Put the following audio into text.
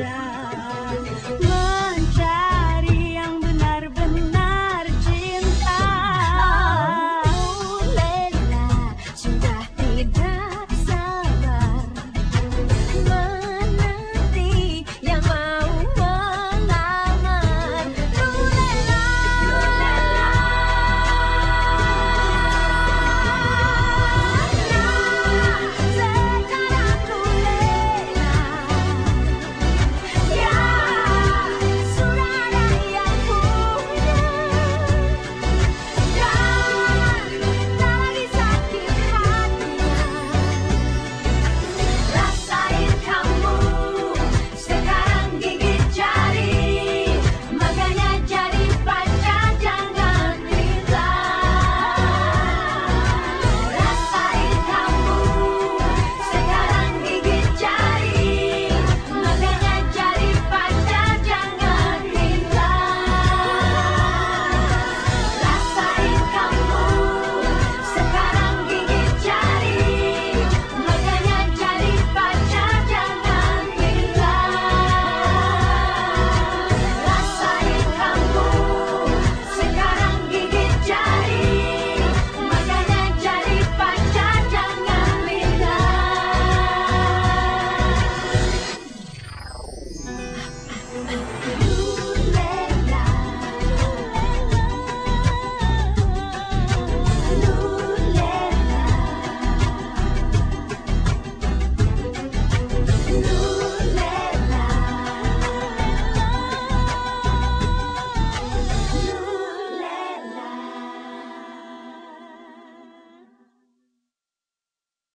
家。